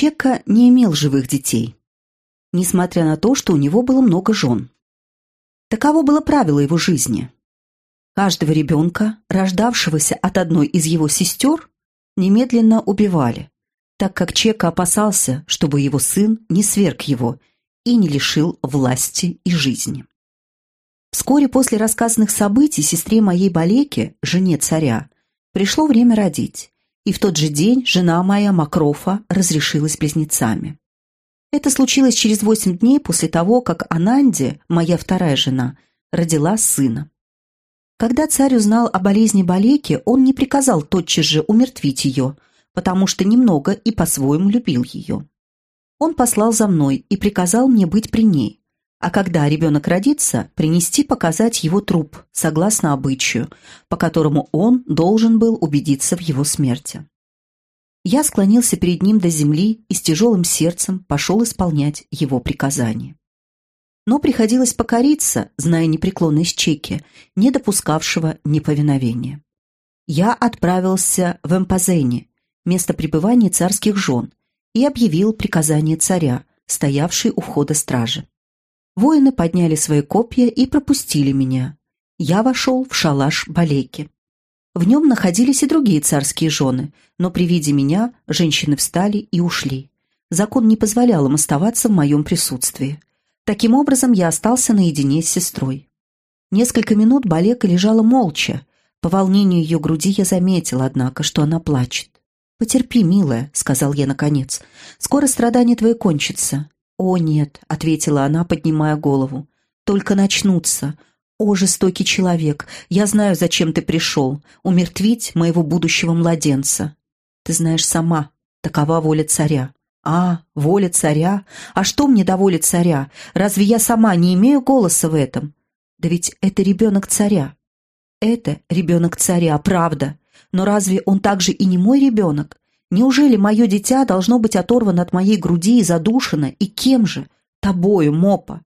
Чека не имел живых детей, несмотря на то, что у него было много жен. Таково было правило его жизни. Каждого ребенка, рождавшегося от одной из его сестер, немедленно убивали, так как Чека опасался, чтобы его сын не сверг его и не лишил власти и жизни. Вскоре после рассказанных событий сестре моей Балеке, жене царя, пришло время родить, и в тот же день жена моя Макрофа разрешилась близнецами. Это случилось через восемь дней после того, как Ананди, моя вторая жена, родила сына. Когда царь узнал о болезни Балеки, он не приказал тотчас же умертвить ее, потому что немного и по-своему любил ее. Он послал за мной и приказал мне быть при ней, а когда ребенок родится, принести показать его труп, согласно обычаю, по которому он должен был убедиться в его смерти. Я склонился перед ним до земли и с тяжелым сердцем пошел исполнять его приказания. Но приходилось покориться, зная непреклонность Чеки, не допускавшего неповиновения. Я отправился в Эмпазене, место пребывания царских жен, и объявил приказание царя, стоявший у входа стражи. Воины подняли свои копья и пропустили меня. Я вошел в шалаш Балейки. В нем находились и другие царские жены, но при виде меня женщины встали и ушли. Закон не позволял им оставаться в моем присутствии. Таким образом, я остался наедине с сестрой. Несколько минут Балека лежала молча. По волнению ее груди я заметил, однако, что она плачет. «Потерпи, милая», — сказал я наконец. «Скоро страдания твои кончатся». «О, нет», — ответила она, поднимая голову. «Только начнутся. «О, жестокий человек, я знаю, зачем ты пришел. Умертвить моего будущего младенца. Ты знаешь сама, такова воля царя». «А, воля царя? А что мне до воли царя? Разве я сама не имею голоса в этом? Да ведь это ребенок царя». «Это ребенок царя, правда. Но разве он также и не мой ребенок? Неужели мое дитя должно быть оторвано от моей груди и задушено? И кем же? Тобою, Мопа.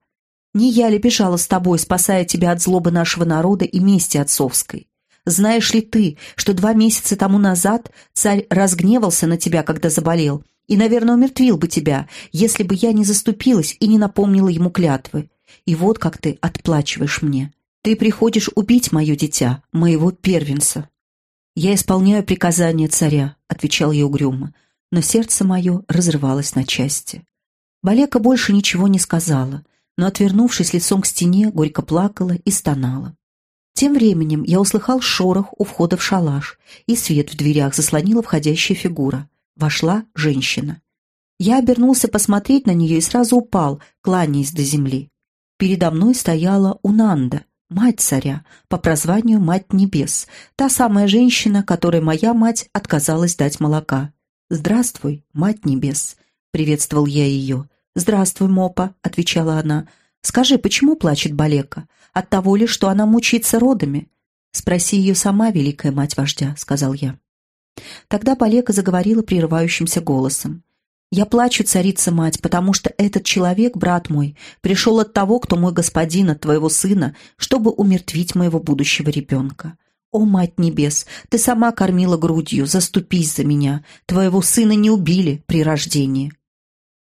Не я ли бежала с тобой, спасая тебя от злобы нашего народа и мести отцовской? Знаешь ли ты, что два месяца тому назад царь разгневался на тебя, когда заболел, и, наверное, умертвил бы тебя, если бы я не заступилась и не напомнила ему клятвы? И вот как ты отплачиваешь мне. Ты приходишь убить мое дитя, моего первенца. «Я исполняю приказания царя», — отвечал я угрюмо, но сердце мое разрывалось на части. Балека больше ничего не сказала, но, отвернувшись лицом к стене, горько плакала и стонала. Тем временем я услыхал шорох у входа в шалаш, и свет в дверях заслонила входящая фигура. Вошла женщина. Я обернулся посмотреть на нее и сразу упал, кланяясь до земли. Передо мной стояла Унанда, мать царя, по прозванию Мать Небес, та самая женщина, которой моя мать отказалась дать молока. «Здравствуй, Мать Небес», — приветствовал я ее. «Здравствуй, Мопа», — отвечала она. «Скажи, почему плачет Балека? От того ли, что она мучается родами?» «Спроси ее сама, великая мать вождя», — сказал я. Тогда Балека заговорила прерывающимся голосом. «Я плачу, царица-мать, потому что этот человек, брат мой, пришел от того, кто мой господин, от твоего сына, чтобы умертвить моего будущего ребенка. О, Мать Небес, ты сама кормила грудью, заступись за меня. Твоего сына не убили при рождении.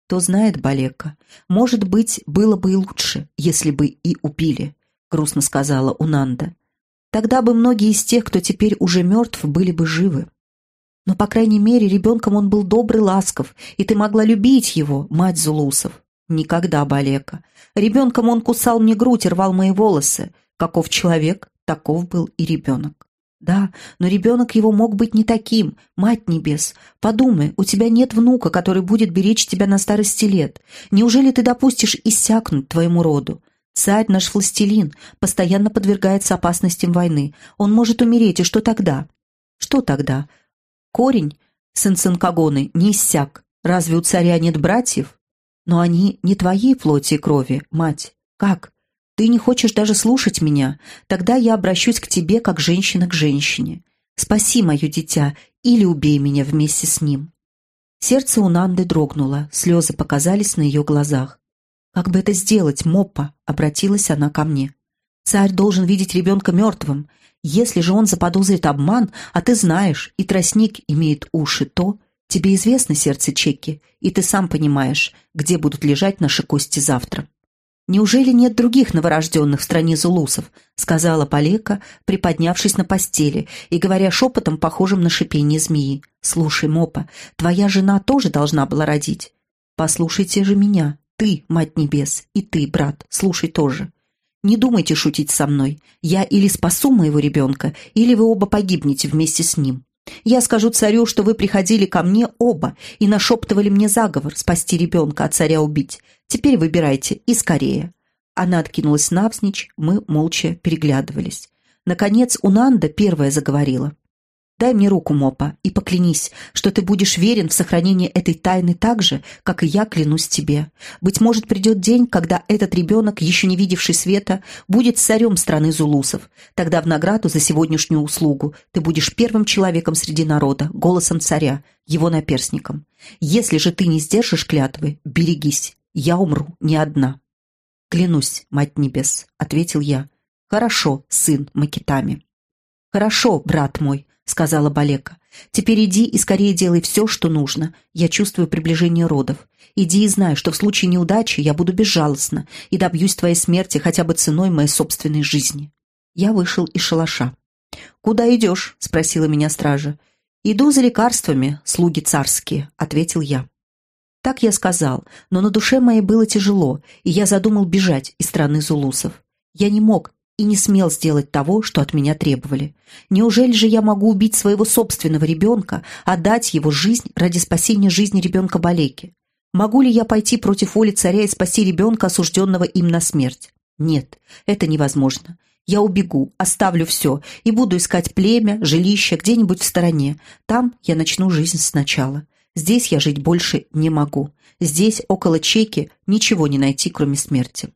Кто знает, Балека, может быть, было бы и лучше, если бы и убили, грустно сказала Унанда. Тогда бы многие из тех, кто теперь уже мертв, были бы живы. Но, по крайней мере, ребенком он был добрый, ласков, и ты могла любить его, мать Зулусов. Никогда, Балека. Ребенком он кусал мне грудь и рвал мои волосы. Каков человек, таков был и ребенок. Да, но ребенок его мог быть не таким. Мать небес, подумай, у тебя нет внука, который будет беречь тебя на старости лет. Неужели ты допустишь иссякнуть твоему роду? Царь наш властелин постоянно подвергается опасностям войны. Он может умереть, и что тогда? Что тогда? Корень, сын Санкагоны, не иссяк. Разве у царя нет братьев? Но они не твоей плоти и крови, мать. Как? Ты не хочешь даже слушать меня? Тогда я обращусь к тебе, как женщина к женщине. Спаси мое дитя или убей меня вместе с ним». Сердце у Нанды дрогнуло, слезы показались на ее глазах. «Как бы это сделать, Моппа?» — обратилась она ко мне. «Царь должен видеть ребенка мертвым. Если же он заподозрит обман, а ты знаешь, и тростник имеет уши, то Тебе известно сердце Чеки, и ты сам понимаешь, где будут лежать наши кости завтра. «Неужели нет других новорожденных в стране зулусов?» — сказала Полека, приподнявшись на постели и говоря шепотом, похожим на шипение змеи. «Слушай, Мопа, твоя жена тоже должна была родить. Послушайте же меня, ты, Мать Небес, и ты, брат, слушай тоже. Не думайте шутить со мной. Я или спасу моего ребенка, или вы оба погибнете вместе с ним. Я скажу царю, что вы приходили ко мне оба и нашептывали мне заговор спасти ребенка, а царя убить. Теперь выбирайте, и скорее». Она откинулась навзничь, мы молча переглядывались. Наконец Унанда первая заговорила. «Дай мне руку, Мопа, и поклянись, что ты будешь верен в сохранение этой тайны так же, как и я клянусь тебе. Быть может, придет день, когда этот ребенок, еще не видевший света, будет царем страны зулусов. Тогда в награду за сегодняшнюю услугу ты будешь первым человеком среди народа, голосом царя, его наперсником. Если же ты не сдержишь клятвы, берегись, я умру не одна». «Клянусь, мать небес», — ответил я. «Хорошо, сын Макитами». «Хорошо, брат мой», — сказала Балека. «Теперь иди и скорее делай все, что нужно. Я чувствую приближение родов. Иди и знай, что в случае неудачи я буду безжалостна и добьюсь твоей смерти хотя бы ценой моей собственной жизни». Я вышел из шалаша. «Куда идешь?» — спросила меня стража. «Иду за лекарствами, слуги царские», — ответил я. Так я сказал, но на душе моей было тяжело, и я задумал бежать из страны зулусов. Я не мог и не смел сделать того, что от меня требовали. Неужели же я могу убить своего собственного ребенка, отдать его жизнь ради спасения жизни ребенка Балеки? Могу ли я пойти против воли царя и спасти ребенка, осужденного им на смерть? Нет, это невозможно. Я убегу, оставлю все и буду искать племя, жилище где-нибудь в стороне. Там я начну жизнь сначала. Здесь я жить больше не могу. Здесь, около Чеки, ничего не найти, кроме смерти.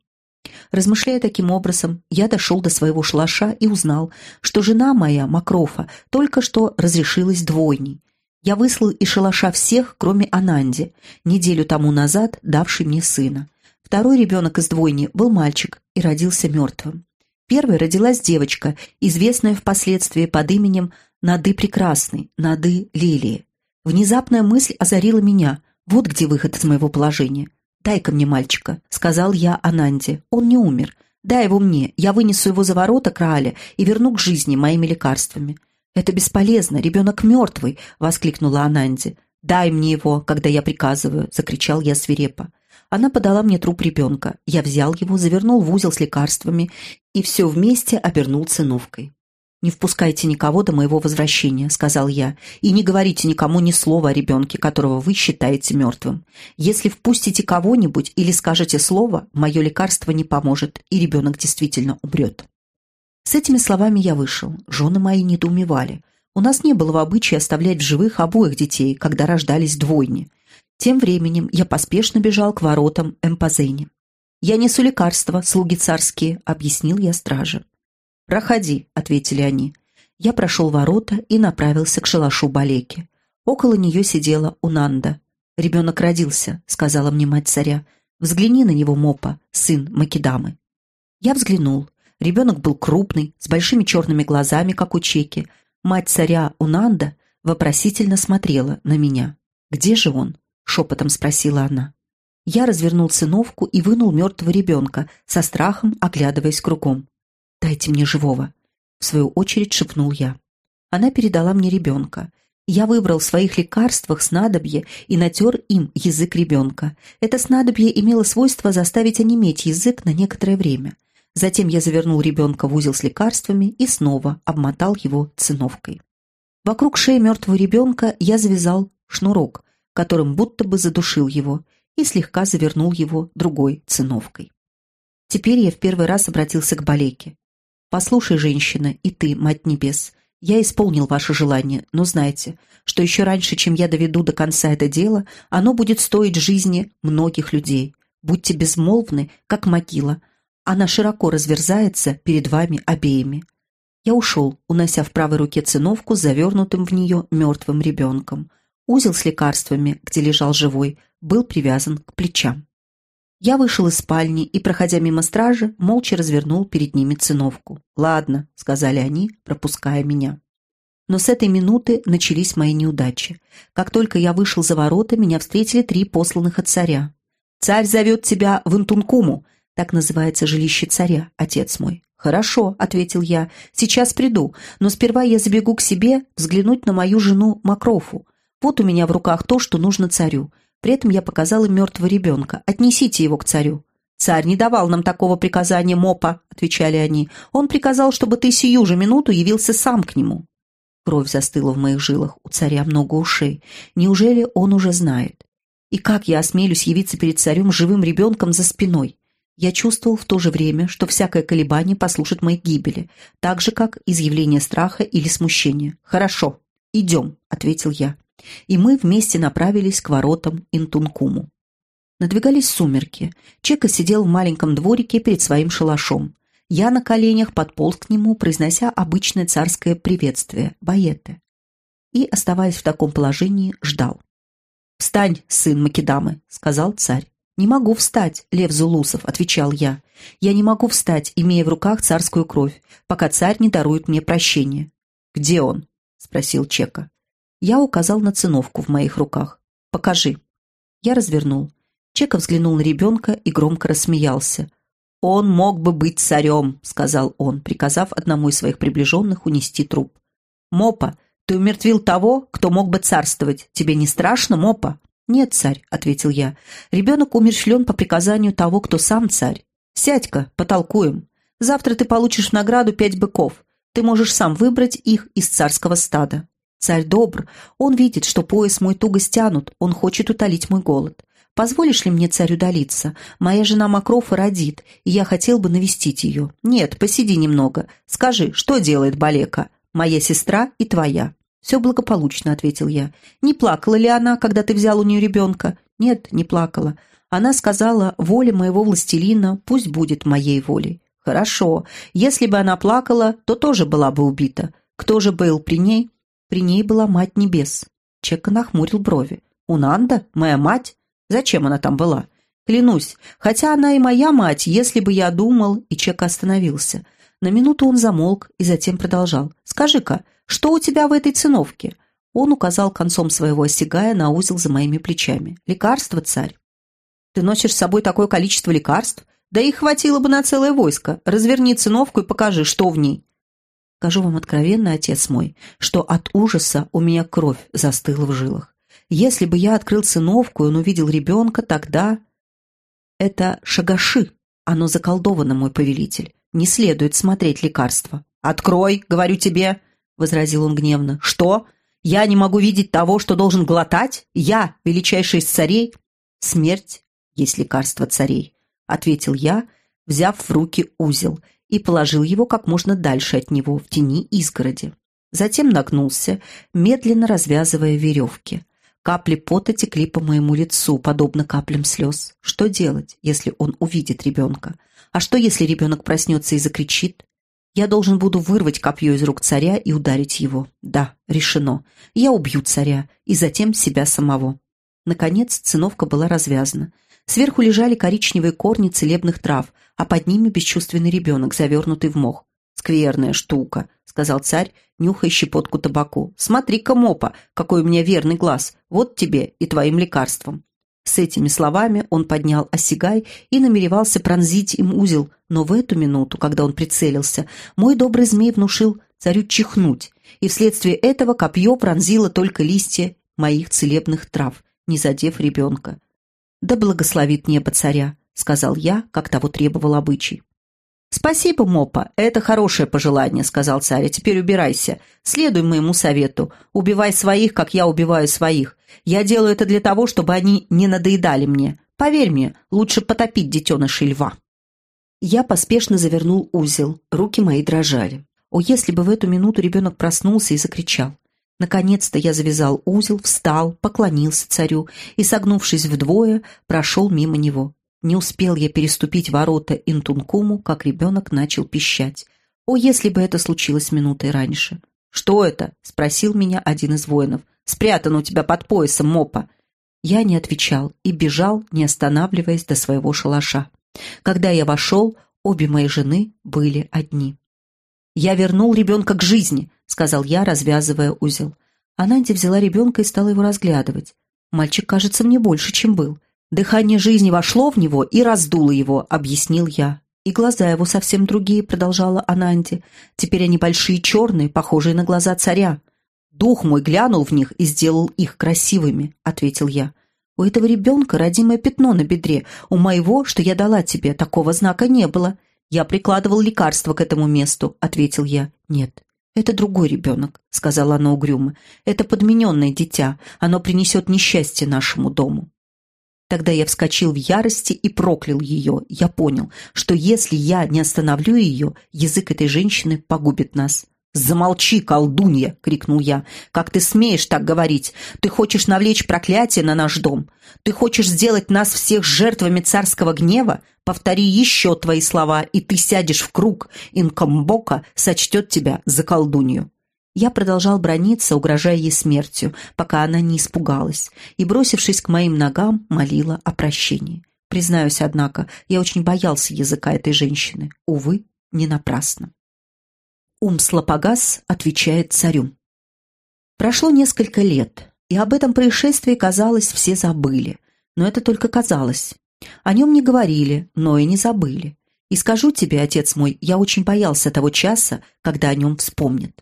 Размышляя таким образом, я дошел до своего шлаша и узнал, что жена моя, Макрофа, только что разрешилась двойней. Я выслал из шалаша всех, кроме Ананди, неделю тому назад давший мне сына. Второй ребенок из двойни был мальчик и родился мертвым. Первой родилась девочка, известная впоследствии под именем Нады Прекрасной, Нады Лилии. Внезапная мысль озарила меня. Вот где выход из моего положения. «Дай-ка мне мальчика», — сказал я Ананде. «Он не умер. Дай его мне, я вынесу его за ворота Крааля и верну к жизни моими лекарствами». «Это бесполезно, ребенок мертвый», — воскликнула Ананди. «Дай мне его, когда я приказываю», — закричал я свирепо. Она подала мне труп ребенка. Я взял его, завернул в узел с лекарствами и все вместе обернул циновкой. «Не впускайте никого до моего возвращения», — сказал я, «и не говорите никому ни слова о ребенке, которого вы считаете мертвым. Если впустите кого-нибудь или скажете слово, мое лекарство не поможет, и ребенок действительно умрет». С этими словами я вышел. Жены мои недоумевали. У нас не было в обычае оставлять в живых обоих детей, когда рождались двойни. Тем временем я поспешно бежал к воротам Эмпазени. «Я несу лекарства, слуги царские», — объяснил я страже. «Проходи», — ответили они. Я прошел ворота и направился к шалашу Балеки. Около нее сидела Унанда. «Ребенок родился», — сказала мне мать царя. «Взгляни на него, Мопа, сын Макидамы». Я взглянул. Ребенок был крупный, с большими черными глазами, как у Чеки. Мать царя Унанда вопросительно смотрела на меня. «Где же он?» — шепотом спросила она. Я развернул сыновку и вынул мертвого ребенка, со страхом оглядываясь кругом. «Дайте мне живого!» В свою очередь шепнул я. Она передала мне ребенка. Я выбрал в своих лекарствах снадобье и натер им язык ребенка. Это снадобье имело свойство заставить онеметь язык на некоторое время. Затем я завернул ребенка в узел с лекарствами и снова обмотал его циновкой. Вокруг шеи мертвого ребенка я завязал шнурок, которым будто бы задушил его, и слегка завернул его другой циновкой. Теперь я в первый раз обратился к Балеке. «Послушай, женщина, и ты, Мать Небес, я исполнил ваше желание, но знайте, что еще раньше, чем я доведу до конца это дело, оно будет стоить жизни многих людей. Будьте безмолвны, как могила. Она широко разверзается перед вами обеими». Я ушел, унося в правой руке циновку с завернутым в нее мертвым ребенком. Узел с лекарствами, где лежал живой, был привязан к плечам. Я вышел из спальни и, проходя мимо стражи, молча развернул перед ними циновку. «Ладно», — сказали они, пропуская меня. Но с этой минуты начались мои неудачи. Как только я вышел за ворота, меня встретили три посланных от царя. «Царь зовет тебя в Интункуму», так называется жилище царя, отец мой. «Хорошо», — ответил я, — «сейчас приду, но сперва я забегу к себе взглянуть на мою жену Макрофу. Вот у меня в руках то, что нужно царю. При этом я показал им мертвого ребенка. Отнесите его к царю». «Царь не давал нам такого приказания, Мопа», — отвечали они. «Он приказал, чтобы ты сию же минуту явился сам к нему». Кровь застыла в моих жилах, у царя много ушей. Неужели он уже знает? И как я осмелюсь явиться перед царем живым ребенком за спиной? Я чувствовал в то же время, что всякое колебание послужит моей гибели, так же, как изъявление страха или смущения. «Хорошо, идем», — ответил я. И мы вместе направились к воротам Интункуму. Надвигались сумерки. Чека сидел в маленьком дворике перед своим шалашом. Я на коленях подполз к нему, произнося обычное царское приветствие «Баеты». И, оставаясь в таком положении, ждал. «Встань, сын Македамы», — сказал царь. «Не могу встать, Лев Зулусов», — отвечал я. «Я не могу встать, имея в руках царскую кровь, пока царь не дарует мне прощения». «Где он?» — спросил Чека. Я указал на циновку в моих руках. «Покажи». Я развернул. Чека взглянул на ребенка и громко рассмеялся. «Он мог бы быть царем», — сказал он, приказав одному из своих приближенных унести труп. «Мопа, ты умертвил того, кто мог бы царствовать. Тебе не страшно, Мопа?» «Нет, царь», — ответил я. «Ребенок умершлен по приказанию того, кто сам царь. Сядь-ка, потолкуем. Завтра ты получишь в награду пять быков. Ты можешь сам выбрать их из царского стада. Царь добр. Он видит, что пояс мой туго стянут. Он хочет утолить мой голод. Позволишь ли мне, царь, удалиться? Моя жена Макрофа родит, и я хотел бы навестить ее. Нет, посиди немного. Скажи, что делает Балека? Моя сестра и твоя. Все благополучно, ответил я. Не плакала ли она, когда ты взял у нее ребенка? Нет, не плакала. Она сказала, воля моего властелина пусть будет моей волей. Хорошо. Если бы она плакала, то тоже была бы убита. Кто же был при ней? При ней была мать небес. Чека нахмурил брови. «Унанда? Моя мать? Зачем она там была? Клянусь, хотя она и моя мать, если бы я думал...» И Чек остановился. На минуту он замолк и затем продолжал. «Скажи-ка, что у тебя в этой циновке?» Он указал концом своего осягая на узел за моими плечами. «Лекарство, царь». «Ты носишь с собой такое количество лекарств? Да их хватило бы на целое войско. Разверни циновку и покажи, что в ней». Скажу вам откровенно, отец мой, что от ужаса у меня кровь застыла в жилах. Если бы я открыл циновку, и он увидел ребенка, тогда... Это шагаши. Оно заколдовано, мой повелитель. Не следует смотреть лекарства. «Открой, говорю тебе!» — возразил он гневно. «Что? Я не могу видеть того, что должен глотать? Я, величайший из царей?» «Смерть есть лекарство царей», — ответил я, взяв в руки узел, и положил его как можно дальше от него, в тени изгороди. Затем нагнулся, медленно развязывая веревки. Капли пота текли по моему лицу, подобно каплям слез. Что делать, если он увидит ребенка? А что, если ребенок проснется и закричит? Я должен буду вырвать копье из рук царя и ударить его. Да, решено. Я убью царя и затем себя самого. Наконец циновка была развязана. Сверху лежали коричневые корни целебных трав, а под ними бесчувственный ребенок, завернутый в мох. «Скверная штука», — сказал царь, нюхая щепотку табаку. «Смотри-ка, мопа, какой у меня верный глаз. Вот тебе и твоим лекарством». С этими словами он поднял осигай и намеревался пронзить им узел, но в эту минуту, когда он прицелился, мой добрый змей внушил царю чихнуть, и вследствие этого копье пронзило только листья моих целебных трав, не задев ребенка. «Да благословит небо царя», — сказал я, как того требовал обычай. «Спасибо, Мопа, это хорошее пожелание», — сказал царь. «А теперь убирайся. Следуй моему совету. Убивай своих, как я убиваю своих. Я делаю это для того, чтобы они не надоедали мне. Поверь мне, лучше потопить детенышей льва». Я поспешно завернул узел. Руки мои дрожали. О, если бы в эту минуту ребенок проснулся и закричал. Наконец-то я завязал узел, встал, поклонился царю и, согнувшись вдвое, прошел мимо него. Не успел я переступить ворота Интункуму, как ребенок начал пищать. О, если бы это случилось минутой раньше! «Что это?» — спросил меня один из воинов. «Спрятан у тебя под поясом, мопа!» Я не отвечал и бежал, не останавливаясь до своего шалаша. Когда я вошел, обе мои жены были одни. «Я вернул ребенка к жизни», — сказал я, развязывая узел. Ананди взяла ребенка и стала его разглядывать. «Мальчик кажется мне больше, чем был. Дыхание жизни вошло в него и раздуло его», — объяснил я. «И глаза его совсем другие», — продолжала Ананди. «Теперь они большие черные, похожие на глаза царя». «Дух мой глянул в них и сделал их красивыми», — ответил я. «У этого ребенка родимое пятно на бедре. У моего, что я дала тебе, такого знака не было. Я прикладывал лекарство к этому месту», — ответил я. «Нет, это другой ребенок», — сказала она угрюмо. «Это подмененное дитя. Оно принесет несчастье нашему дому». Тогда я вскочил в ярости и проклял ее. Я понял, что если я не остановлю ее, язык этой женщины погубит нас. «Замолчи, колдунья!» — крикнул я. «Как ты смеешь так говорить? Ты хочешь навлечь проклятие на наш дом? Ты хочешь сделать нас всех жертвами царского гнева? Повтори еще твои слова, и ты сядешь в круг. Инкомбока сочтет тебя за колдунью». Я продолжал брониться, угрожая ей смертью, пока она не испугалась, и, бросившись к моим ногам, молила о прощении. Признаюсь, однако, я очень боялся языка этой женщины. Увы, не напрасно. Умслопогас отвечает царю. Прошло несколько лет, и об этом происшествии, казалось, все забыли. Но это только казалось. О нем не говорили, но и не забыли. И скажу тебе, отец мой, я очень боялся того часа, когда о нем вспомнят.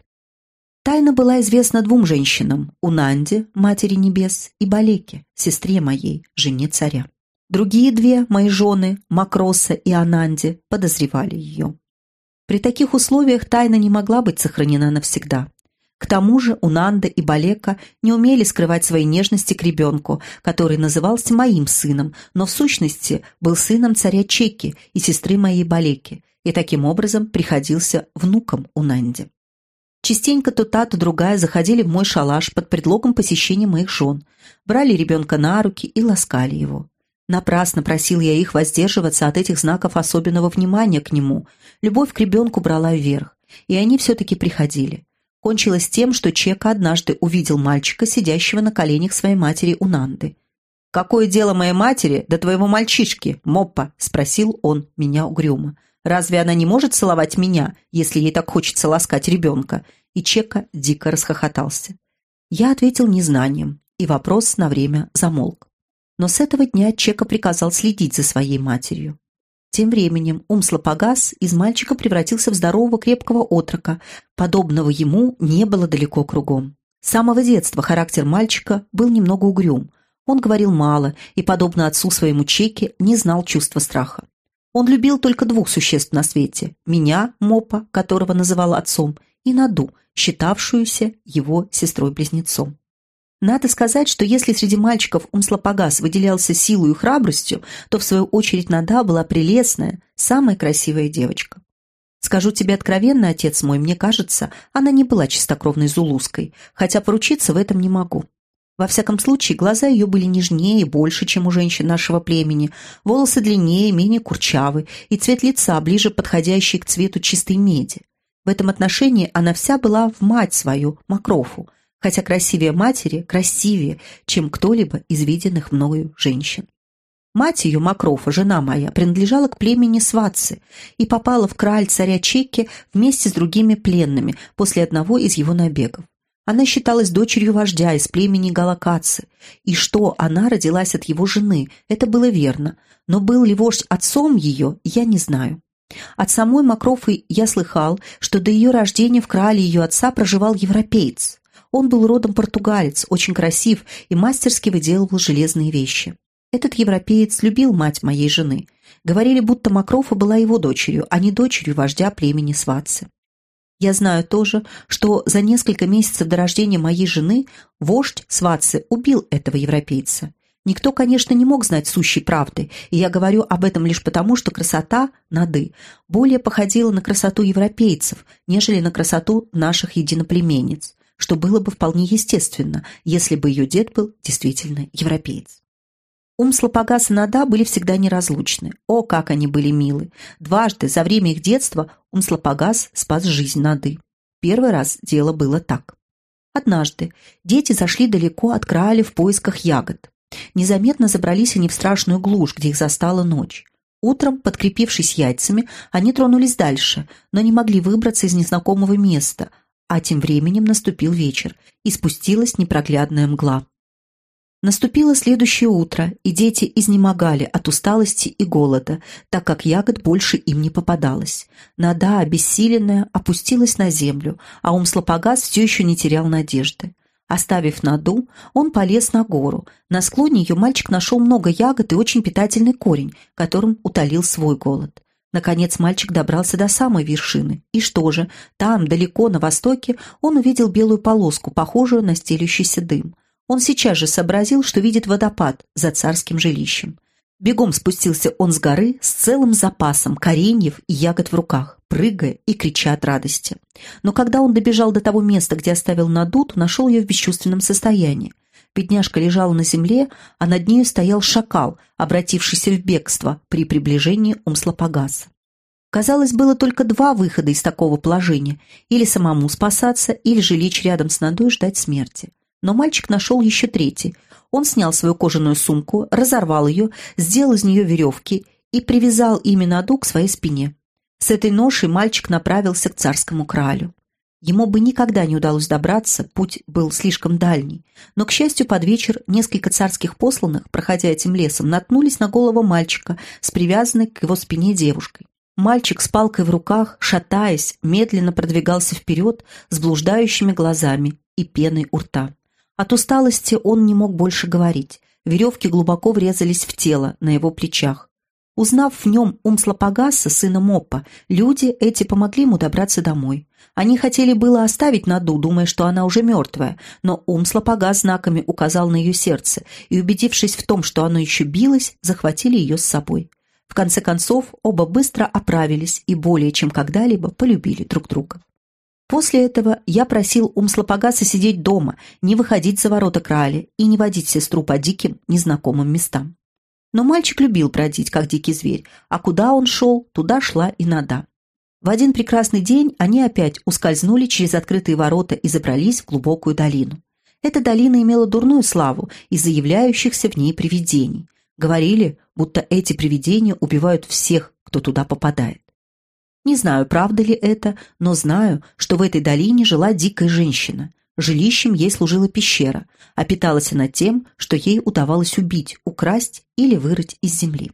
Тайна была известна двум женщинам – Унанде, матери небес, и Балеке, сестре моей, жене царя. Другие две, мои жены, Макроса и Ананде, подозревали ее. При таких условиях тайна не могла быть сохранена навсегда. К тому же Унанда и Балека не умели скрывать свои нежности к ребенку, который назывался моим сыном, но в сущности был сыном царя Чеки и сестры моей Балеки, и таким образом приходился внуком Унанде. Частенько то та, то другая заходили в мой шалаш под предлогом посещения моих жен, брали ребенка на руки и ласкали его. Напрасно просил я их воздерживаться от этих знаков особенного внимания к нему. Любовь к ребенку брала вверх, и они все-таки приходили. Кончилось тем, что Чека однажды увидел мальчика, сидящего на коленях своей матери Унанды. «Какое дело моей матери до твоего мальчишки, Моппа?» – спросил он меня угрюмо. Разве она не может целовать меня, если ей так хочется ласкать ребенка?» И Чека дико расхохотался. Я ответил незнанием, и вопрос на время замолк. Но с этого дня Чека приказал следить за своей матерью. Тем временем Умсла погас, из мальчика превратился в здорового крепкого отрока. Подобного ему не было далеко кругом. С самого детства характер мальчика был немного угрюм. Он говорил мало и, подобно отцу своему Чеке, не знал чувства страха. Он любил только двух существ на свете – меня, Мопа, которого называл отцом, и Наду, считавшуюся его сестрой-близнецом. Надо сказать, что если среди мальчиков Умслопогас выделялся силой и храбростью, то в свою очередь Нада была прелестная, самая красивая девочка. Скажу тебе откровенно, отец мой, мне кажется, она не была чистокровной зулуской, хотя поручиться в этом не могу. Во всяком случае, глаза ее были нежнее и больше, чем у женщин нашего племени, волосы длиннее, менее курчавы, и цвет лица ближе подходящий к цвету чистой меди. В этом отношении она вся была в мать свою, Макрофу, хотя красивее матери красивее, чем кто-либо из виденных мною женщин. Мать ее, Макрофа, жена моя, принадлежала к племени Сватцы и попала в краль царя Чеки вместе с другими пленными после одного из его набегов. Она считалась дочерью вождя из племени Галакацы, и что она родилась от его жены, это было верно, но был ли вождь отцом ее, я не знаю. От самой Макрофы я слыхал, что до ее рождения в крале ее отца проживал европеец. Он был родом португалец, очень красив и мастерски выделывал железные вещи. Этот европеец любил мать моей жены. Говорили, будто Макрофа была его дочерью, а не дочерью вождя племени Сватцы. Я знаю тоже, что за несколько месяцев до рождения моей жены вождь Сватцы убил этого европейца. Никто, конечно, не мог знать сущей правды, и я говорю об этом лишь потому, что красота Нады более походила на красоту европейцев, нежели на красоту наших единоплеменниц, что было бы вполне естественно, если бы ее дед был действительно европеец. Умслопогас и Нада были всегда неразлучны. О, как они были милы! Дважды за время их детства Умслопогас спас жизнь Нады. Первый раз дело было так. Однажды дети зашли далеко от краля в поисках ягод. Незаметно забрались они в страшную глушь, где их застала ночь. Утром, подкрепившись яйцами, они тронулись дальше, но не могли выбраться из незнакомого места, а тем временем наступил вечер, и спустилась непроглядная мгла. Наступило следующее утро, и дети изнемогали от усталости и голода, так как ягод больше им не попадалось. Нада, обессиленная, опустилась на землю, а Умслопогас все еще не терял надежды. Оставив Наду, он полез на гору. На склоне ее мальчик нашел много ягод и очень питательный корень, которым утолил свой голод. Наконец мальчик добрался до самой вершины. И что же, там, далеко на востоке, он увидел белую полоску, похожую на стелющийся дым. Он сейчас же сообразил, что видит водопад за царским жилищем. Бегом спустился он с горы с целым запасом кореньев и ягод в руках, прыгая и крича от радости. Но когда он добежал до того места, где оставил Наду, нашел ее в бесчувственном состоянии. Бедняжка лежала на земле, а над нею стоял шакал, обратившийся в бегство при приближении Умслопогаса. Казалось, было только два выхода из такого положения – или самому спасаться, или же лечь рядом с Надой и ждать смерти. Но мальчик нашел еще третий. Он снял свою кожаную сумку, разорвал ее, сделал из нее веревки и привязал ими Наду к своей спине. С этой ношей мальчик направился к царскому кралю. Ему бы никогда не удалось добраться, путь был слишком дальний. Но, к счастью, под вечер несколько царских посланных, проходя этим лесом, наткнулись на голову мальчика с привязанной к его спине девушкой. Мальчик с палкой в руках, шатаясь, медленно продвигался вперед с блуждающими глазами и пеной у рта. От усталости он не мог больше говорить. Веревки глубоко врезались в тело на его плечах. Узнав в нем Умслопогаса, сына Моппа, люди эти помогли ему добраться домой. Они хотели было оставить Наду, думая, что она уже мертвая, но Умслопогас знаками указал на ее сердце, и, убедившись в том, что оно еще билось, захватили ее с собой. В конце концов, оба быстро оправились и более чем когда-либо полюбили друг друга. После этого я просил Умслопогаса сидеть дома, не выходить за ворота крали и не водить сестру по диким, незнакомым местам. Но мальчик любил бродить, как дикий зверь, а куда он шел, туда шла и Нада. В один прекрасный день они опять ускользнули через открытые ворота и забрались в глубокую долину. Эта долина имела дурную славу из-за являющихся в ней привидений. Говорили, будто эти привидения убивают всех, кто туда попадает. Не знаю, правда ли это, но знаю, что в этой долине жила дикая женщина. Жилищем ей служила пещера, а питалась она тем, что ей удавалось убить, украсть или вырыть из земли.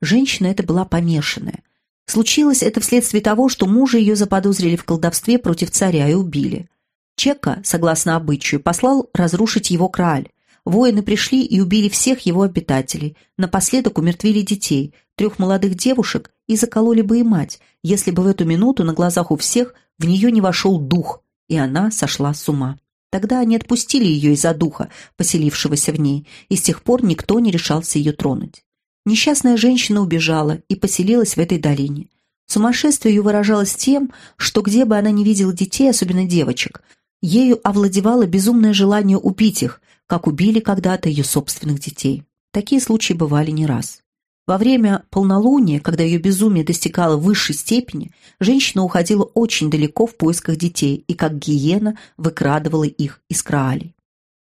Женщина эта была помешанная. Случилось это вследствие того, что мужа ее заподозрили в колдовстве против царя и убили. Чека, согласно обычаю, послал разрушить его краль. Воины пришли и убили всех его обитателей. Напоследок умертвили детей, трех молодых девушек и закололи бы и мать, если бы в эту минуту на глазах у всех в нее не вошел дух, и она сошла с ума. Тогда они отпустили ее из-за духа, поселившегося в ней, и с тех пор никто не решался ее тронуть. Несчастная женщина убежала и поселилась в этой долине. Сумасшествие ее выражалось тем, что где бы она ни видела детей, особенно девочек, ею овладевало безумное желание убить их, как убили когда-то ее собственных детей. Такие случаи бывали не раз. Во время полнолуния, когда ее безумие достигало высшей степени, женщина уходила очень далеко в поисках детей и, как гиена, выкрадывала их из краалей.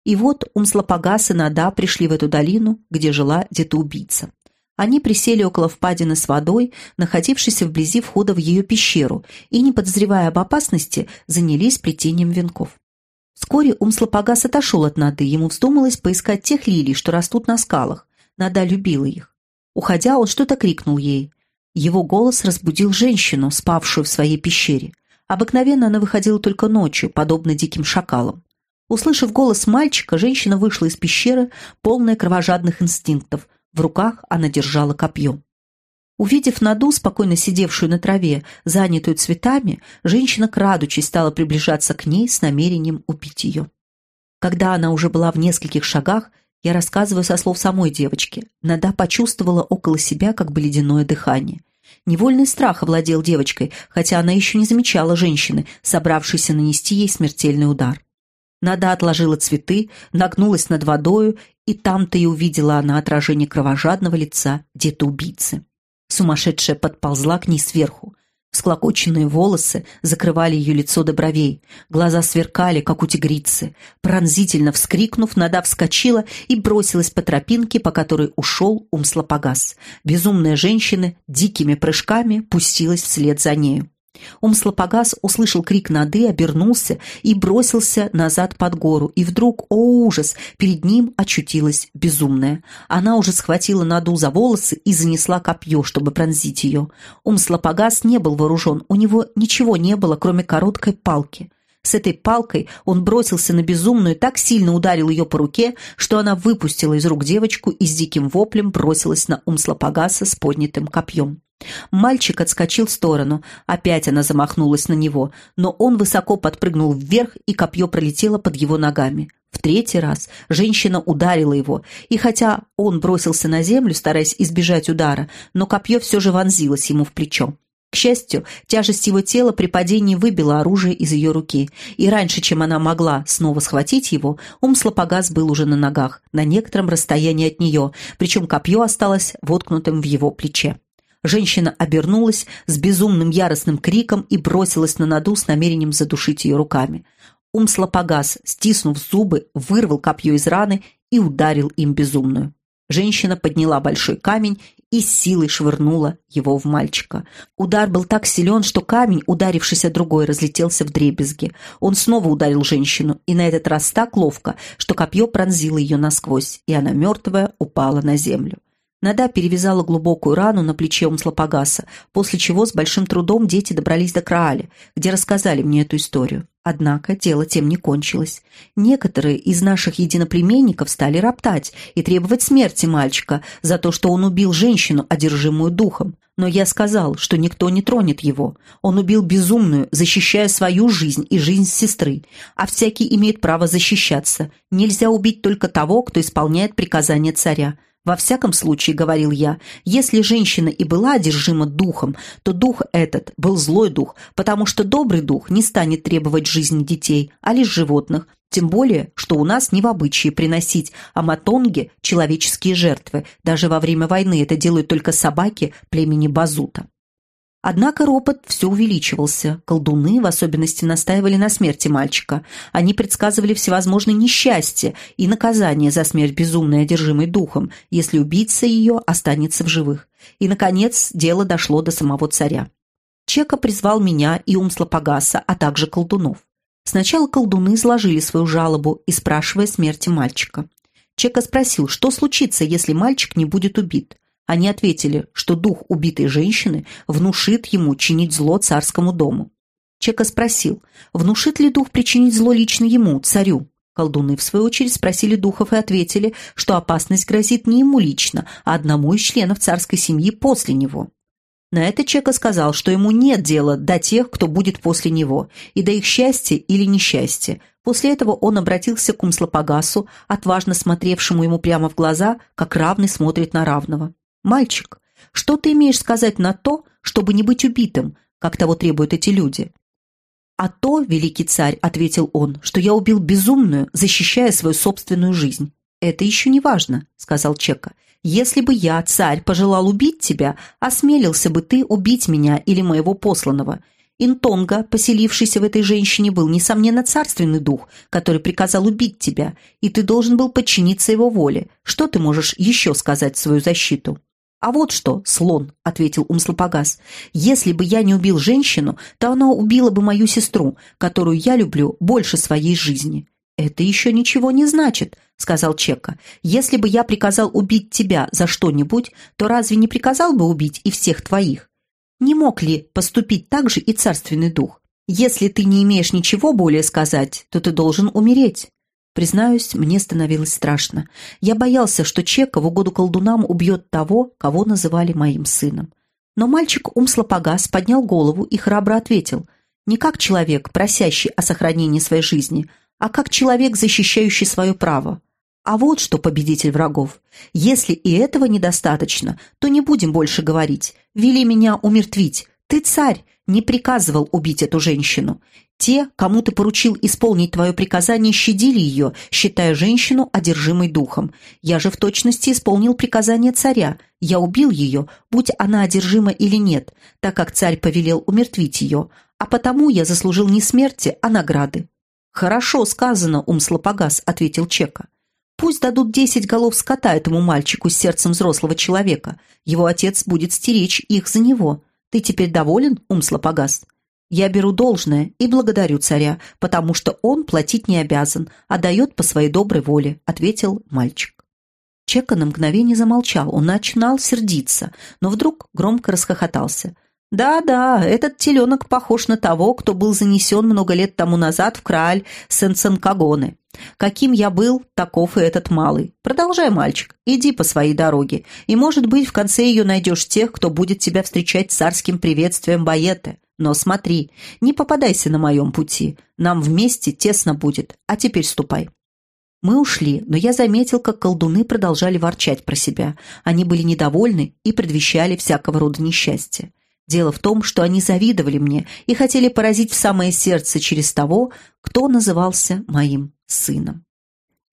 И вот Умслопогас и Нада пришли в эту долину, где жила детоубийца. Они присели около впадины с водой, находившейся вблизи входа в ее пещеру, и, не подозревая об опасности, занялись плетением венков. Вскоре Умслопогас отошел от Нады, ему вздумалось поискать тех лилий, что растут на скалах. Нада любила их. Уходя, он что-то крикнул ей. Его голос разбудил женщину, спавшую в своей пещере. Обыкновенно она выходила только ночью, подобно диким шакалам. Услышав голос мальчика, женщина вышла из пещеры, полная кровожадных инстинктов. В руках она держала копье. Увидев Наду, спокойно сидевшую на траве, занятую цветами, женщина, крадучись, стала приближаться к ней с намерением убить ее. Когда она уже была в нескольких шагах, я рассказываю со слов самой девочки. Нада почувствовала около себя как бы ледяное дыхание. Невольный страх овладел девочкой, хотя она еще не замечала женщины, собравшейся нанести ей смертельный удар. Нада отложила цветы, нагнулась над водою, и там-то и увидела она отражение кровожадного лица деда-убийцы. Сумасшедшая подползла к ней сверху. Склокоченные волосы закрывали ее лицо до бровей. Глаза сверкали, как у тигрицы. Пронзительно вскрикнув, Нада вскочила и бросилась по тропинке, по которой ушел Умслопогас. Безумная женщина дикими прыжками пустилась вслед за нею. Умслопогас услышал крик Нады, обернулся и бросился назад под гору. И вдруг, о ужас, перед ним очутилась безумная. Она уже схватила Наду за волосы и занесла копье, чтобы пронзить ее. Умслопогас не был вооружен, у него ничего не было, кроме короткой палки. С этой палкой он бросился на безумную, так сильно ударил ее по руке, что она выпустила из рук девочку и с диким воплем бросилась на Умслопогаса с поднятым копьем. Мальчик отскочил в сторону. Опять она замахнулась на него, но он высоко подпрыгнул вверх, и копье пролетело под его ногами. В третий раз женщина ударила его, и хотя он бросился на землю, стараясь избежать удара, но копье все же вонзилось ему в плечо. К счастью, тяжесть его тела при падении выбила оружие из ее руки, и раньше, чем она могла снова схватить его, Умслопогас был уже на ногах, на некотором расстоянии от нее, причем копье осталось воткнутым в его плече. Женщина обернулась с безумным яростным криком и бросилась на Наду с намерением задушить ее руками. Умслопогас, стиснув зубы, вырвал копье из раны и ударил им безумную. Женщина подняла большой камень и силой швырнула его в мальчика. Удар был так силен, что камень, ударившийся другой, разлетелся в дребезги. Он снова ударил женщину, и на этот раз так ловко, что копье пронзило ее насквозь, и она мертвая упала на землю. Нада перевязала глубокую рану на плече Умслопогаса, после чего с большим трудом дети добрались до Крааля, где рассказали мне эту историю. Однако дело тем не кончилось. Некоторые из наших единоплеменников стали роптать и требовать смерти мальчика за то, что он убил женщину, одержимую духом. Но я сказал, что никто не тронет его. Он убил безумную, защищая свою жизнь и жизнь сестры. А всякий имеет право защищаться. Нельзя убить только того, кто исполняет приказания царя. Во всяком случае, говорил я, если женщина и была одержима духом, то дух этот был злой дух, потому что добрый дух не станет требовать жизни детей, а лишь животных, тем более, что у нас не в обычае приносить аматонге человеческие жертвы. Даже во время войны это делают только собаки племени Базута. Однако ропот все увеличивался. Колдуны в особенности настаивали на смерти мальчика. Они предсказывали всевозможные несчастья и наказания за смерть безумной одержимой духом, если убийца ее останется в живых. И, наконец, дело дошло до самого царя. Чека призвал меня и Умслопогаса, а также колдунов. Сначала колдуны изложили свою жалобу и спрашивая смерти мальчика. Чека спросил, что случится, если мальчик не будет убит. Они ответили, что дух убитой женщины внушит ему чинить зло царскому дому. Чека спросил, внушит ли дух причинить зло лично ему, царю? Колдуны, в свою очередь, спросили духов и ответили, что опасность грозит не ему лично, а одному из членов царской семьи после него. На это Чека сказал, что ему нет дела до тех, кто будет после него, и до их счастья или несчастья. После этого он обратился к Умслопогасу, отважно смотревшему ему прямо в глаза, как равный смотрит на равного. «Мальчик, что ты имеешь сказать на то, чтобы не быть убитым, как того требуют эти люди?» «А то, великий царь», — ответил он, — «что я убил безумную, защищая свою собственную жизнь». «Это еще не важно», — сказал Чека. «Если бы я, царь, пожелал убить тебя, осмелился бы ты убить меня или моего посланного. Интонга, поселившийся в этой женщине, был, несомненно, царственный дух, который приказал убить тебя, и ты должен был подчиниться его воле. Что ты можешь еще сказать в свою защиту?» «А вот что, слон», — ответил Умслопогас, — «если бы я не убил женщину, то она убила бы мою сестру, которую я люблю больше своей жизни». «Это еще ничего не значит», — сказал Чека. «Если бы я приказал убить тебя за что-нибудь, то разве не приказал бы убить и всех твоих? Не мог ли поступить так же и царственный дух? Если ты не имеешь ничего более сказать, то ты должен умереть». Признаюсь, мне становилось страшно. Я боялся, что Чека в угоду колдунам убьет того, кого называли моим сыном. Но мальчик Умслопогас поднял голову и храбро ответил, не как человек, просящий о сохранении своей жизни, а как человек, защищающий свое право. А вот что, победитель врагов, если и этого недостаточно, то не будем больше говорить. Вели меня умертвить. Ты царь, не приказывал убить эту женщину. Те, кому ты поручил исполнить твое приказание, щадили ее, считая женщину одержимой духом. Я же в точности исполнил приказание царя. Я убил ее, будь она одержима или нет, так как царь повелел умертвить ее, а потому я заслужил не смерти, а награды». «Хорошо сказано, Умслопогас», — ответил Чека. «Пусть дадут десять голов скота этому мальчику с сердцем взрослого человека. Его отец будет стеречь их за него. Ты теперь доволен, Умслопогас?» Я беру должное и благодарю царя, потому что он платить не обязан, а дает по своей доброй воле», — ответил мальчик. Чека на мгновение замолчал, он начинал сердиться, но вдруг громко расхохотался. «Да-да, этот теленок похож на того, кто был занесен много лет тому назад в Крааль Сенценкагоны. Каким я был, таков и этот малый. Продолжай, мальчик, иди по своей дороге, и, может быть, в конце ее найдешь тех, кто будет тебя встречать царским приветствием Баеты. Но смотри, не попадайся на моем пути. Нам вместе тесно будет. А теперь ступай». Мы ушли, но я заметил, как колдуны продолжали ворчать про себя. Они были недовольны и предвещали всякого рода несчастья. Дело в том, что они завидовали мне и хотели поразить в самое сердце через того, кто назывался моим сыном.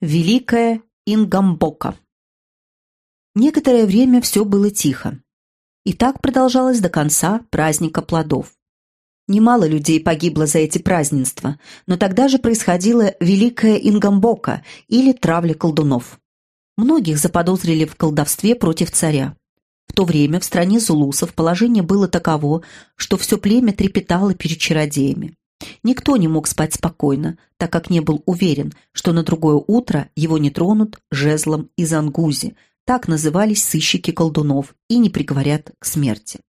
Великая Ингамбока Некоторое время все было тихо. И так продолжалось до конца праздника плодов. Немало людей погибло за эти празднества, но тогда же происходила Великая Ингамбока или травля колдунов. Многих заподозрили в колдовстве против царя. В то время в стране зулусов положение было таково, что все племя трепетало перед чародеями. Никто не мог спать спокойно, так как не был уверен, что на другое утро его не тронут жезлом из ангузи, так назывались сыщики колдунов, и не приговорят к смерти.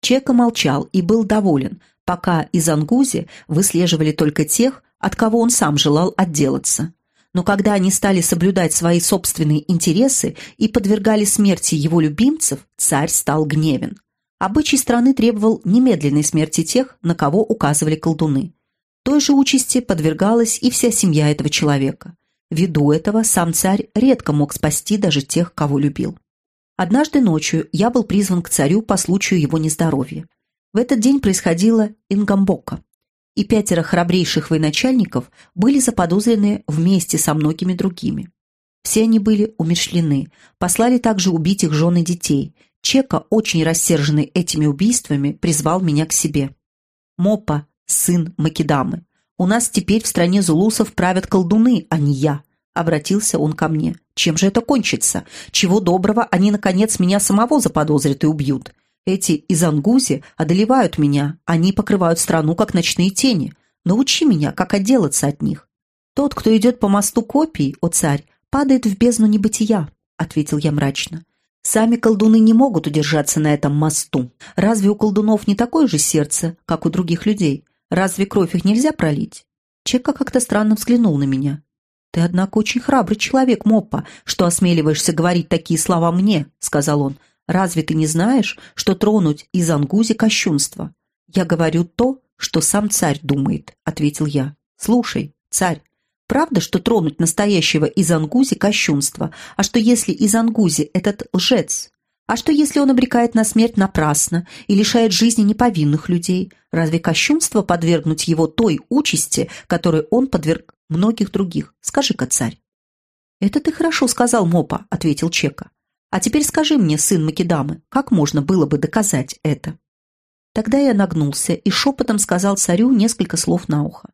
Чека молчал и был доволен, пока из Ангузи выслеживали только тех, от кого он сам желал отделаться. Но когда они стали соблюдать свои собственные интересы и подвергали смерти его любимцев, царь стал гневен. Обычай страны требовал немедленной смерти тех, на кого указывали колдуны. Той же участи подвергалась и вся семья этого человека. Ввиду этого сам царь редко мог спасти даже тех, кого любил. Однажды ночью я был призван к царю по случаю его нездоровья. В этот день происходила Ингамбока, и пятеро храбрейших военачальников были заподозрены вместе со многими другими. Все они были умершлены, послали также убить их жены детей. Чека, очень рассерженный этими убийствами, призвал меня к себе. «Мопа, сын Македамы, у нас теперь в стране зулусов правят колдуны, а не я», — обратился он ко мне. «Чем же это кончится? Чего доброго, они, наконец, меня самого заподозрят и убьют. Эти из Ангузи одолевают меня, они покрывают страну, как ночные тени. Научи меня, как отделаться от них. Тот, кто идет по мосту копий, о царь, падает в бездну небытия, ответил я мрачно. Сами колдуны не могут удержаться на этом мосту. Разве у колдунов не такое же сердце, как у других людей? Разве кровь их нельзя пролить? Чека как-то странно взглянул на меня. «Ты, однако, очень храбрый человек, Моппа, что осмеливаешься говорить такие слова мне», — сказал он. Разве ты не знаешь, что тронуть из Ангузи кощунство? Я говорю то, что сам царь думает, ответил я. Слушай, царь, правда, что тронуть настоящего из Ангузи кощунство? А что если из Ангузи этот лжец? А что если он обрекает на смерть напрасно и лишает жизни неповинных людей? Разве кощунство подвергнуть его той участи, которой он подверг многих других? Скажи-ка, царь. «Это ты хорошо сказал, Мопа», — ответил Чека. А теперь скажи мне, сын Македамы, как можно было бы доказать это?» Тогда я нагнулся и шепотом сказал царю несколько слов на ухо.